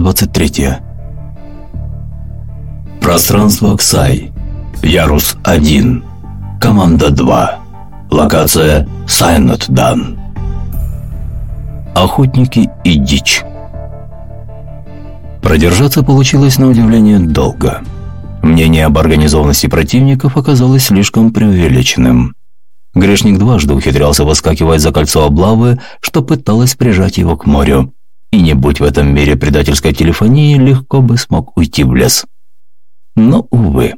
23. Пространство Ксай. Ярус 1. Команда 2. Локация Сайнет Дан. Охотники и дичь. Продержаться получилось на удивление долго. Мнение об организованности противников оказалось слишком преувеличенным. Грешник дважды ухитрялся выскакивать за кольцо облавы, что пыталось прижать его к морю. И не будь в этом мире предательской телефонии, легко бы смог уйти в лес. Но, увы.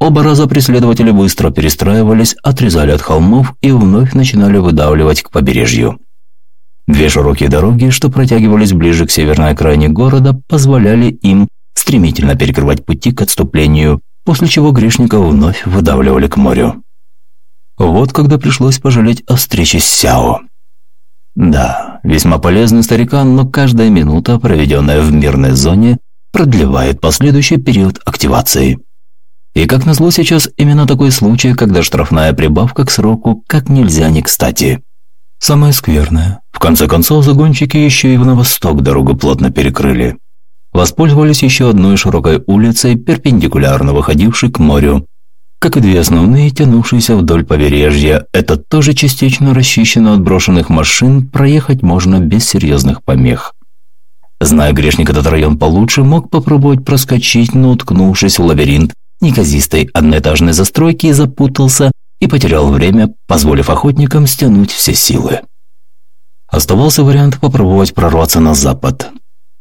Оба раза преследователи быстро перестраивались, отрезали от холмов и вновь начинали выдавливать к побережью. Две широкие дороги, что протягивались ближе к северной окраине города, позволяли им стремительно перекрывать пути к отступлению, после чего грешников вновь выдавливали к морю. Вот когда пришлось пожалеть о встрече с Сяо. Да, весьма полезный старикан, но каждая минута, проведенная в мирной зоне, продлевает последующий период активации. И как назло сейчас именно такой случай, когда штрафная прибавка к сроку как нельзя не кстати. Самое скверное. В конце концов, загонщики еще и на восток дорогу плотно перекрыли. Воспользовались еще одной широкой улицей, перпендикулярно выходившей к морю, как и две основные, тянувшиеся вдоль побережья, это тоже частично расчищено от брошенных машин, проехать можно без серьезных помех. Зная грешник этот район получше, мог попробовать проскочить, но уткнувшись в лабиринт неказистой одноэтажной застройки, запутался и потерял время, позволив охотникам стянуть все силы. Оставался вариант попробовать прорваться на запад.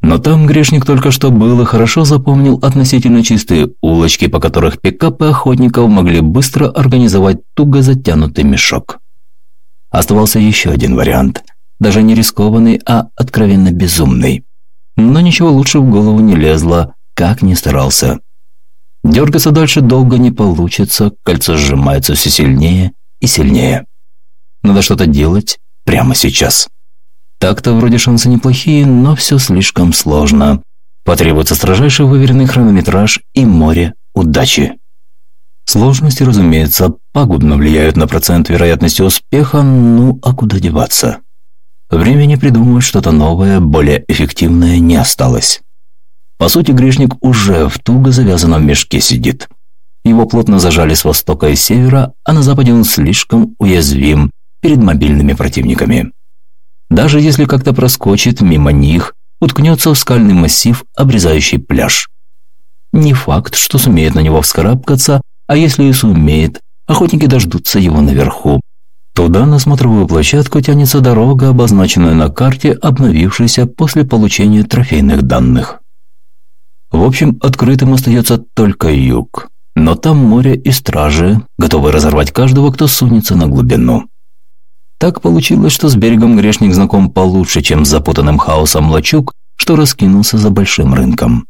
Но там грешник только что был и хорошо запомнил относительно чистые улочки, по которых пикапы охотников могли быстро организовать туго затянутый мешок. Оставался еще один вариант, даже не рискованный, а откровенно безумный. Но ничего лучше в голову не лезло, как ни старался. Дергаться дальше долго не получится, кольцо сжимается все сильнее и сильнее. Надо что-то делать прямо сейчас. Так-то вроде шансы неплохие, но все слишком сложно. Потребуется строжайший выверенный хронометраж и море удачи. Сложности, разумеется, пагубно влияют на процент вероятности успеха, ну а куда деваться? Времени придумывать что-то новое, более эффективное не осталось. По сути, грешник уже в туго завязанном мешке сидит. Его плотно зажали с востока и севера, а на западе он слишком уязвим перед мобильными противниками. Даже если как-то проскочит мимо них, уткнется в скальный массив, обрезающий пляж. Не факт, что сумеет на него вскарабкаться, а если и сумеет, охотники дождутся его наверху. Туда на смотровую площадку тянется дорога, обозначенная на карте, обновившейся после получения трофейных данных. В общем, открытым остается только юг. Но там море и стражи, готовы разорвать каждого, кто сунется на глубину. Так получилось, что с берегом грешник знаком получше, чем с запутанным хаосом лачуг, что раскинулся за большим рынком.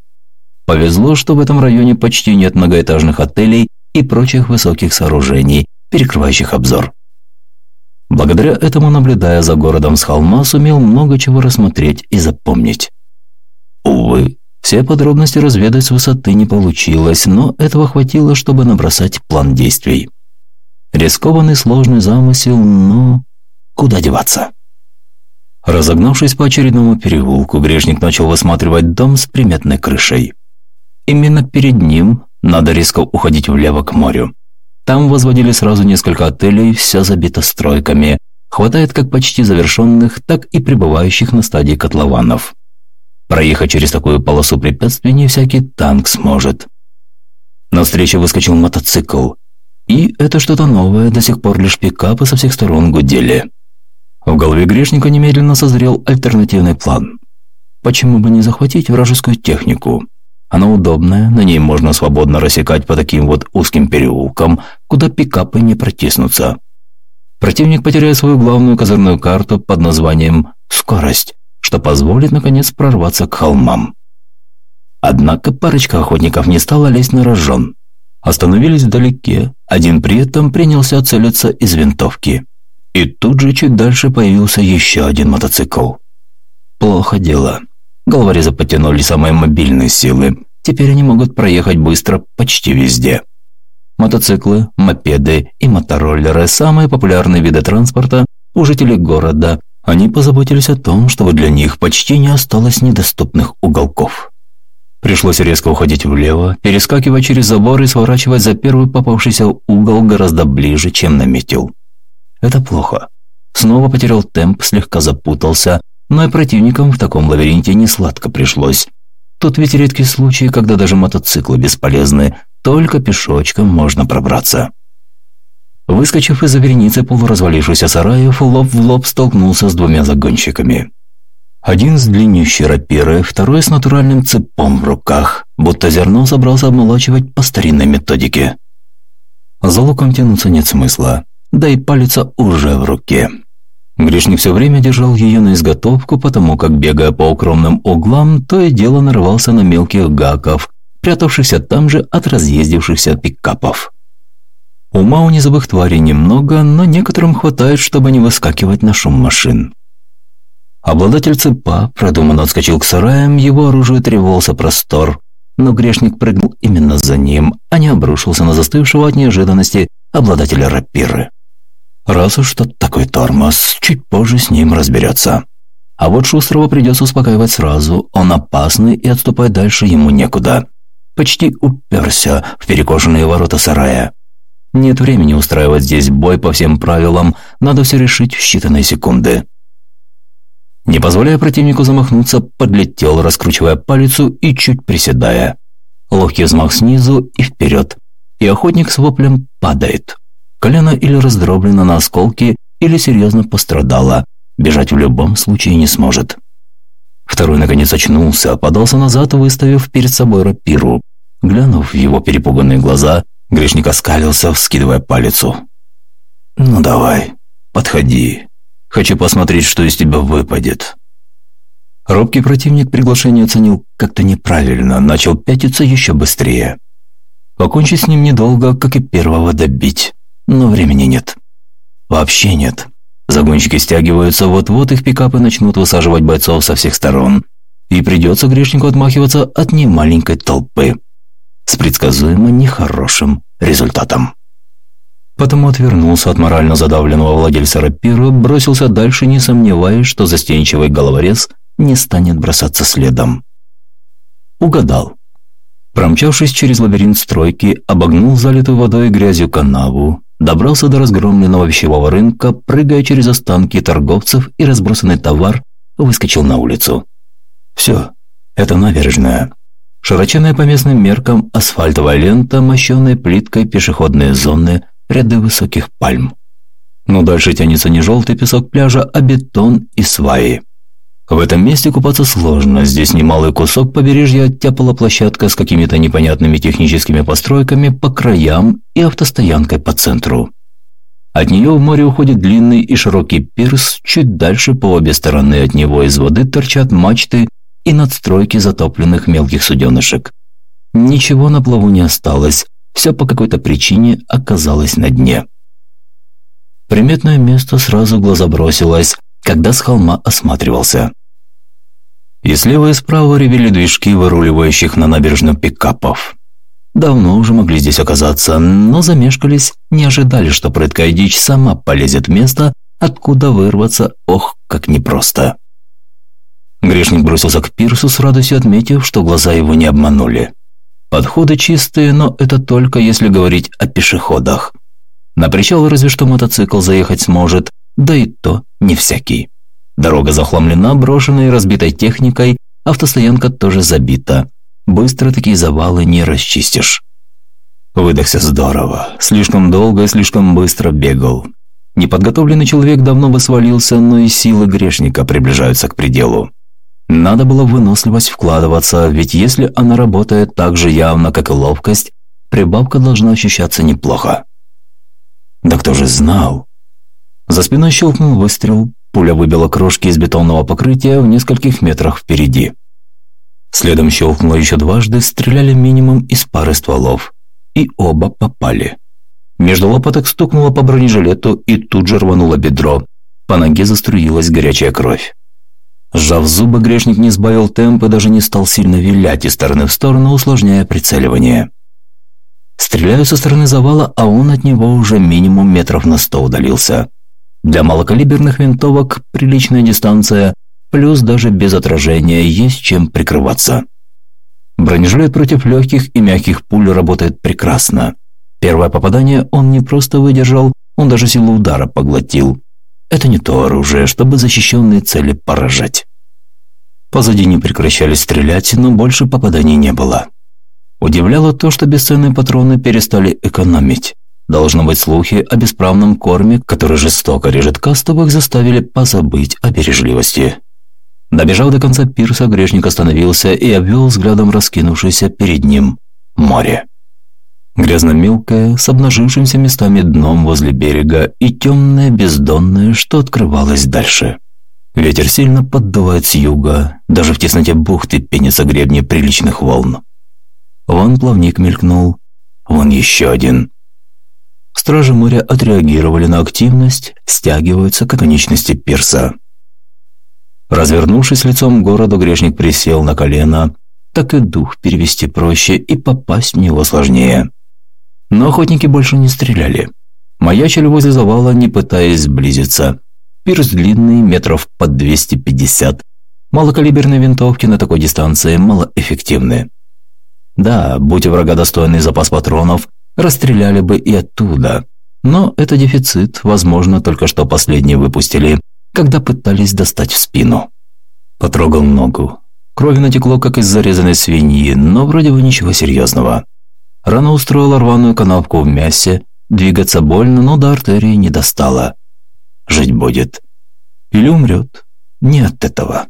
Повезло, что в этом районе почти нет многоэтажных отелей и прочих высоких сооружений, перекрывающих обзор. Благодаря этому, наблюдая за городом с холма, сумел много чего рассмотреть и запомнить. Увы, все подробности разведать с высоты не получилось, но этого хватило, чтобы набросать план действий. Рискованный сложный замысел, но Куда деваться? Разогнавшись по очередному переулку, грешник начал высматривать дом с приметной крышей. Именно перед ним надо резко уходить влево к морю. Там возводили сразу несколько отелей, все забито стройками. Хватает как почти завершенных, так и пребывающих на стадии котлованов. Проехать через такую полосу препятствий не всякий танк сможет. На встречу выскочил мотоцикл. И это что-то новое, до сих пор лишь пикапы со всех сторон гудели. В голове грешника немедленно созрел альтернативный план. Почему бы не захватить вражескую технику? Она удобная, на ней можно свободно рассекать по таким вот узким переулкам, куда пикапы не протиснутся. Противник потеряет свою главную козырную карту под названием «Скорость», что позволит, наконец, прорваться к холмам. Однако парочка охотников не стала лезть на рожон. Остановились вдалеке, один при этом принялся целиться из винтовки. И тут же чуть дальше появился еще один мотоцикл. Плохо дело. Головорезы подтянули самые мобильные силы. Теперь они могут проехать быстро почти везде. Мотоциклы, мопеды и мотороллеры – самые популярные виды транспорта у жителей города, Они позаботились о том, чтобы для них почти не осталось недоступных уголков. Пришлось резко уходить влево, перескакивать через забор и сворачивать за первый попавшийся угол гораздо ближе, чем наметил. Это плохо. Снова потерял темп, слегка запутался, но и противникам в таком лабиринте не сладко пришлось. Тут ведь редкий случай, когда даже мотоциклы бесполезны, только пешочком можно пробраться. Выскочив из-за вереницы полуразвалившихся сараев, лоб в лоб столкнулся с двумя загонщиками. Один с длиннющей рапирой, второй с натуральным цепом в руках, будто зерно собрался обмолачивать по старинной методике. За луком тянуться нет смысла, да и палица уже в руке. Грешник все время держал ее на изготовку, потому как, бегая по укромным углам, то и дело нарывался на мелких гаков, прятавшихся там же от разъездившихся пикапов. Ума у незабых тварей немного, но некоторым хватает, чтобы не выскакивать на шум машин. Обладатель цепа продуманно отскочил к сараям, его оружие тревожился простор, но грешник прыгнул именно за ним, а не обрушился на застывшего от неожиданности обладателя рапиры. Раз уж тот такой тормоз, чуть позже с ним разберется. А вот Шустрого придется успокаивать сразу, он опасный и отступать дальше ему некуда. Почти уперся в перекошенные ворота сарая. Нет времени устраивать здесь бой по всем правилам, надо все решить в считанные секунды. Не позволяя противнику замахнуться, подлетел, раскручивая палицу и чуть приседая. Ловкий взмах снизу и вперед, и охотник с воплем падает. Колено или раздроблено на осколки, или серьезно пострадало. Бежать в любом случае не сможет. Второй, наконец, очнулся, подался назад, выставив перед собой рапиру. Глянув в его перепуганные глаза, грешник оскалился, вскидывая палицу. «Ну давай, подходи. Хочу посмотреть, что из тебя выпадет». Робкий противник приглашение оценил как-то неправильно, начал пятиться еще быстрее. Покончить с ним недолго, как и первого добить но времени нет. Вообще нет. Загонщики стягиваются, вот-вот их пикапы начнут высаживать бойцов со всех сторон. И придется грешнику отмахиваться от немаленькой толпы. С предсказуемо нехорошим результатом. Потому отвернулся от морально задавленного владельца рапира, бросился дальше, не сомневаясь, что застенчивый головорез не станет бросаться следом. Угадал. Промчавшись через лабиринт стройки, обогнул залитую водой и грязью канаву, добрался до разгромленного вещевого рынка, прыгая через останки торговцев и разбросанный товар, выскочил на улицу. Все, это набережная. Широченная по местным меркам асфальтовая лента, мощенная плиткой пешеходные зоны, ряды высоких пальм. Но дальше тянется не желтый песок пляжа, а бетон и сваи. В этом месте купаться сложно, здесь немалый кусок побережья оттяпала площадка с какими-то непонятными техническими постройками по краям и автостоянкой по центру. От нее в море уходит длинный и широкий пирс, чуть дальше по обе стороны от него из воды торчат мачты и надстройки затопленных мелких суденышек. Ничего на плаву не осталось, все по какой-то причине оказалось на дне. Приметное место сразу глаза бросилось, когда с холма осматривался. И слева и справа ревели движки выруливающих на набережную пикапов. Давно уже могли здесь оказаться, но замешкались, не ожидали, что прыткая сама полезет в место, откуда вырваться, ох, как непросто. Грешник бросился к пирсу с радостью отметив, что глаза его не обманули. Подходы чистые, но это только если говорить о пешеходах. На причал разве что мотоцикл заехать сможет, да и то не всякий. Дорога захламлена брошенной и разбитой техникой, автостоянка тоже забита. Быстро такие завалы не расчистишь. Выдохся здорово. Слишком долго и слишком быстро бегал. Неподготовленный человек давно бы свалился, но и силы грешника приближаются к пределу. Надо было в выносливость вкладываться, ведь если она работает так же явно, как и ловкость, прибавка должна ощущаться неплохо. Да кто же знал? За спиной щелкнул выстрел, Пуля выбила крошки из бетонного покрытия в нескольких метрах впереди. Следом щелкнуло еще дважды, стреляли минимум из пары стволов. И оба попали. Между лопаток стукнуло по бронежилету и тут же рвануло бедро. По ноге заструилась горячая кровь. Сжав зубы, грешник не сбавил темп и даже не стал сильно вилять из стороны в сторону, усложняя прицеливание. Стреляю со стороны завала, а он от него уже минимум метров на сто удалился. Для малокалиберных винтовок приличная дистанция, плюс даже без отражения есть чем прикрываться. Бронежилет против легких и мягких пуль работает прекрасно. Первое попадание он не просто выдержал, он даже силу удара поглотил. Это не то оружие, чтобы защищенные цели поражать. Позади не прекращали стрелять, но больше попаданий не было. Удивляло то, что бесценные патроны перестали экономить. Должно быть, слухи о бесправном корме, который жестоко режет кастовых, заставили позабыть о бережливости. Добежав до конца пирса, грешник остановился и обвел взглядом раскинувшееся перед ним море. Грязно-мелкое, с обнажившимся местами дном возле берега и темное бездонное, что открывалось дальше. Ветер сильно поддувает с юга, даже в тесноте бухты пенятся гребни приличных волн. Вон плавник мелькнул, вон еще один. Стражи моря отреагировали на активность, стягиваются к конечности пирса. Развернувшись лицом к городу, грешник присел на колено, так и дух перевести проще и попасть в него сложнее. Но охотники больше не стреляли. Маячили возле завала, не пытаясь сблизиться. Пирс длинный, метров под 250. Малокалиберные винтовки на такой дистанции малоэффективны. Да, будь у врага достойный запас патронов, расстреляли бы и оттуда. Но это дефицит, возможно, только что последние выпустили, когда пытались достать в спину. Потрогал ногу. Кровь натекло, как из зарезанной свиньи, но вроде бы ничего серьезного. Рана устроила рваную канавку в мясе, двигаться больно, но до артерии не достала. Жить будет. Или умрет. Не от этого.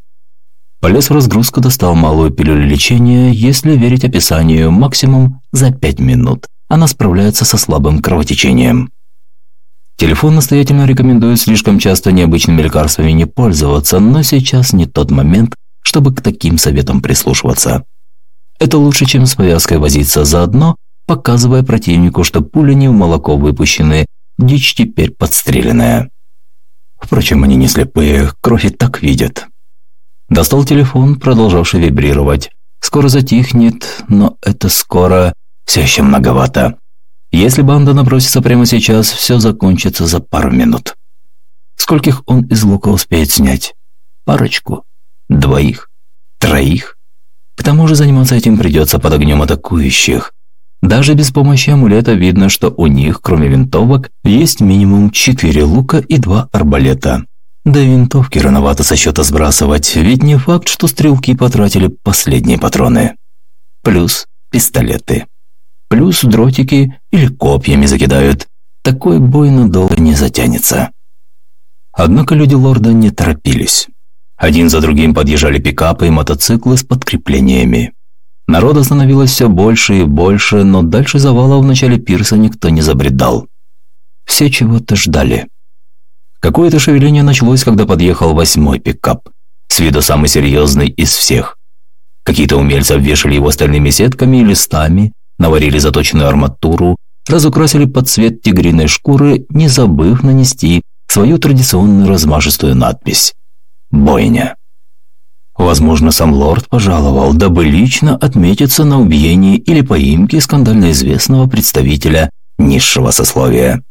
Полез в разгрузку, достал малую пилюлю лечения, если верить описанию, максимум за 5 минут. Она справляется со слабым кровотечением. Телефон настоятельно рекомендует слишком часто необычными лекарствами не пользоваться, но сейчас не тот момент, чтобы к таким советам прислушиваться. Это лучше, чем с повязкой возиться заодно, показывая противнику, что пули не в молоко выпущены, дичь теперь подстреленная. Впрочем, они не слепые, кровь и так видят. Достал телефон, продолжавший вибрировать. Скоро затихнет, но это скоро все еще многовато. Если банда набросится прямо сейчас, все закончится за пару минут. Скольких он из лука успеет снять? Парочку? Двоих? Троих? К тому же заниматься этим придется под огнем атакующих. Даже без помощи амулета видно, что у них, кроме винтовок, есть минимум 4 лука и 2 арбалета. Да винтовки рановато со счета сбрасывать, ведь не факт, что стрелки потратили последние патроны. Плюс пистолеты. Плюс дротики или копьями закидают. Такой бой надолго не затянется. Однако люди лорда не торопились. Один за другим подъезжали пикапы и мотоциклы с подкреплениями. Народа становилось все больше и больше, но дальше завала в начале пирса никто не забредал. Все чего-то ждали. Какое-то шевеление началось, когда подъехал восьмой пикап, с виду самый серьезный из всех. Какие-то умельцы обвешали его стальными сетками и листами, наварили заточенную арматуру, разукрасили под цвет тигриной шкуры, не забыв нанести свою традиционную размашистую надпись бойня. Возможно, сам лорд пожаловал, дабы лично отметиться на убиении или поимке скандально известного представителя низшего сословия.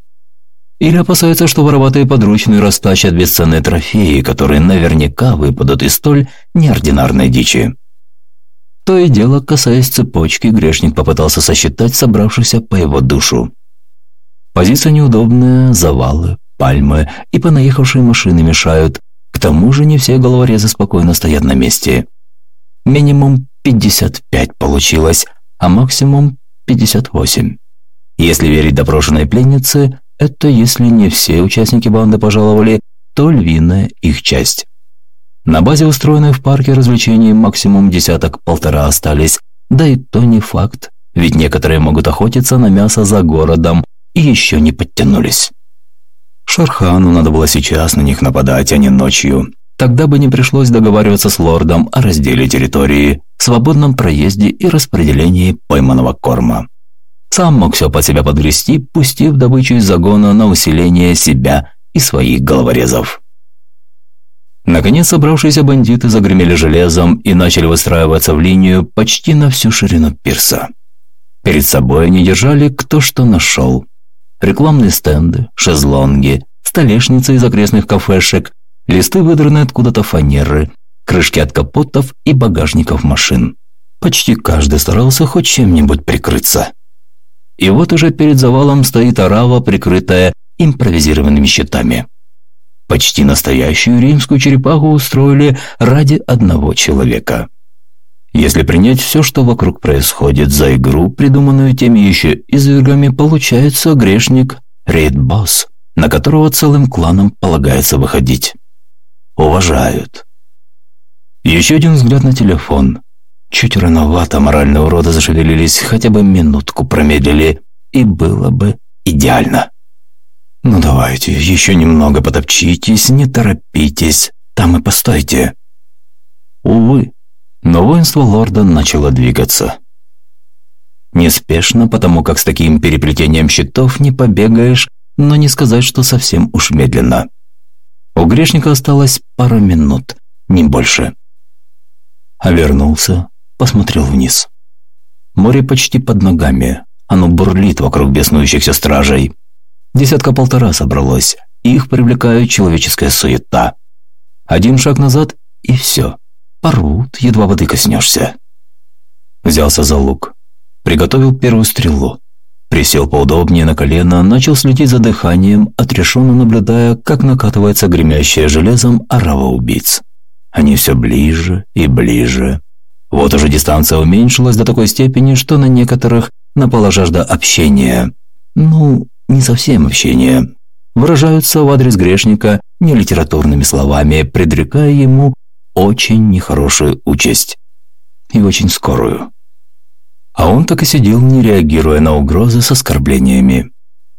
Или опасается, что вороватые подручные растащат бесценные трофеи, которые наверняка выпадут из столь неординарной дичи. То и дело, касаясь цепочки, грешник попытался сосчитать собравшихся по его душу. Позиция неудобная, завалы, пальмы и понаехавшие машины мешают, к тому же не все головорезы спокойно стоят на месте. Минимум 55 получилось, а максимум 58. Если верить допрошенной пленнице, это если не все участники банды пожаловали, то львиная их часть. На базе, устроенной в парке развлечений, максимум десяток-полтора остались, да и то не факт, ведь некоторые могут охотиться на мясо за городом и еще не подтянулись. Шархану надо было сейчас на них нападать, а не ночью. Тогда бы не пришлось договариваться с лордом о разделе территории, свободном проезде и распределении пойманного корма. Сам мог все под себя подгрести, пустив добычу из загона на усиление себя и своих головорезов. Наконец собравшиеся бандиты загремели железом и начали выстраиваться в линию почти на всю ширину пирса. Перед собой они держали кто что нашел. Рекламные стенды, шезлонги, столешницы из окрестных кафешек, листы выдраны откуда-то фанеры, крышки от капотов и багажников машин. Почти каждый старался хоть чем-нибудь прикрыться. И вот уже перед завалом стоит арава, прикрытая импровизированными щитами. Почти настоящую римскую черепаху устроили ради одного человека. Если принять все, что вокруг происходит за игру, придуманную теми еще извергами, получается грешник Рейд-босс, на которого целым кланом полагается выходить. Уважают. Еще один взгляд на телефон. Чуть рановато моральные уроды зашевелились, хотя бы минутку промедлили, и было бы идеально. Ну давайте, еще немного потопчитесь, не торопитесь, там и постойте. Увы, но воинство лорда начало двигаться. Неспешно, потому как с таким переплетением щитов не побегаешь, но не сказать, что совсем уж медленно. У грешника осталось пара минут, не больше. А вернулся, посмотрел вниз. Море почти под ногами, оно бурлит вокруг беснующихся стражей. Десятка-полтора собралось, их привлекает человеческая суета. Один шаг назад и все. Порвут, едва воды коснешься. Взялся за лук. Приготовил первую стрелу. Присел поудобнее на колено, начал следить за дыханием, отрешенно наблюдая, как накатывается гремящее железом орава убийц. Они все ближе и ближе. Вот уже дистанция уменьшилась до такой степени, что на некоторых напала жажда общения. Ну, не совсем общения. Выражаются в адрес грешника нелитературными словами, предрекая ему очень нехорошую участь. И очень скорую. А он так и сидел, не реагируя на угрозы с оскорблениями.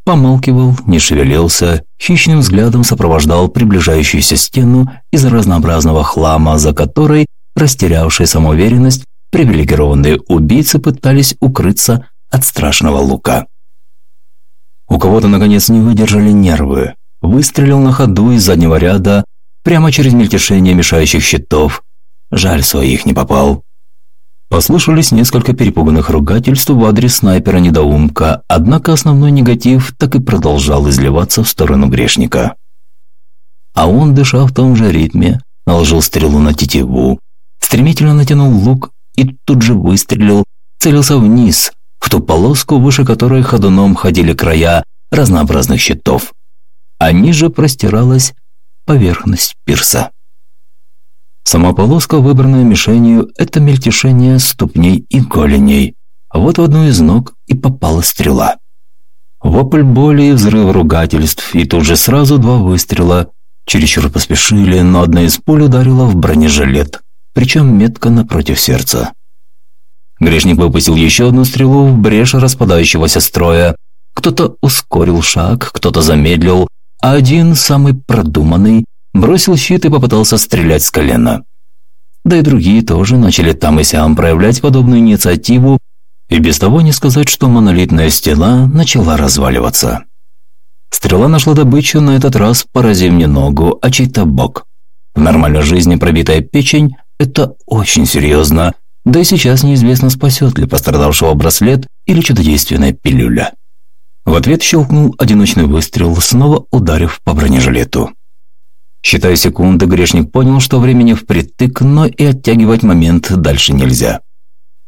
Помалкивал, не шевелился, хищным взглядом сопровождал приближающуюся стену из разнообразного хлама, за которой, растерявшая самоуверенность, привилегированные убийцы пытались укрыться от страшного лука. У кого-то, наконец, не выдержали нервы. Выстрелил на ходу из заднего ряда, прямо через мельтешение мешающих щитов. Жаль, своих не попал. Послышались несколько перепуганных ругательств в адрес снайпера-недоумка, однако основной негатив так и продолжал изливаться в сторону грешника. А он, дыша в том же ритме, наложил стрелу на тетиву, стремительно натянул лук и тут же выстрелил, целился вниз, в ту полоску, выше которой ходуном ходили края разнообразных щитов, а ниже простиралась поверхность пирса. Сама полоска, выбранная мишенью, это мельтешение ступней и голеней. Вот в одну из ног и попала стрела. Вопль боли и взрыв ругательств, и тут же сразу два выстрела. Чересчур поспешили, но одна из пуль ударила в бронежилет, причем метко напротив сердца. Грешник выпустил еще одну стрелу в брешь распадающегося строя. Кто-то ускорил шаг, кто-то замедлил, а один, самый продуманный, бросил щит и попытался стрелять с колена. Да и другие тоже начали там и сям проявлять подобную инициативу, и без того не сказать, что монолитная стена начала разваливаться. Стрела нашла добычу, на этот раз поразив не ногу, а чей-то бок. В нормальной жизни пробитая печень – это очень серьезно, да и сейчас неизвестно, спасет ли пострадавшего браслет или чудодейственная пилюля. В ответ щелкнул одиночный выстрел, снова ударив по бронежилету. Считая секунды, грешник понял, что времени впритык, но и оттягивать момент дальше нельзя.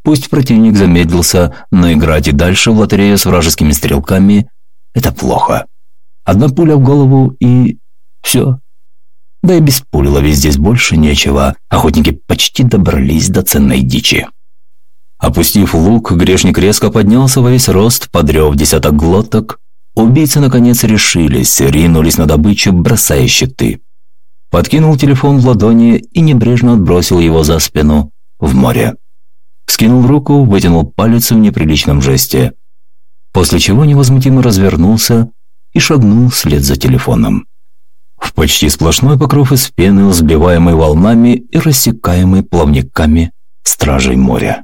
Пусть противник замедлился, но играть и дальше в лотерею с вражескими стрелками – это плохо. Одна пуля в голову и... все. Да и без пули ловить здесь больше нечего, охотники почти добрались до ценной дичи. Опустив лук, грешник резко поднялся во весь рост, подрев десяток глоток. Убийцы наконец решились, ринулись на добычу, бросая щиты подкинул телефон в ладони и небрежно отбросил его за спину в море. Скинул руку, вытянул палец в неприличном жесте, после чего невозмутимо развернулся и шагнул вслед за телефоном. В почти сплошной покров из пены, взбиваемый волнами и рассекаемый плавниками стражей моря.